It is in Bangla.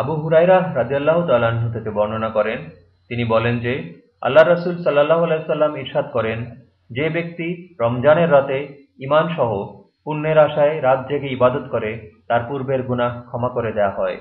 আবু হুরাইরা রাজিয়াল্লাহ তাল্লাহ্ন থেকে বর্ণনা করেন, তিনি বলেন যে আল্লাহ রসুল সাল্লাহ আলাইসাল্লাম ইরশাদ করেন, যে ব্যক্তি রমজানের রাতে ইমান সহ পুণ্যের আশায় রাত জেগে ইবাদত করে, তার পূর্বের গুনাহ ক্ষমা করে দেয়া হয়।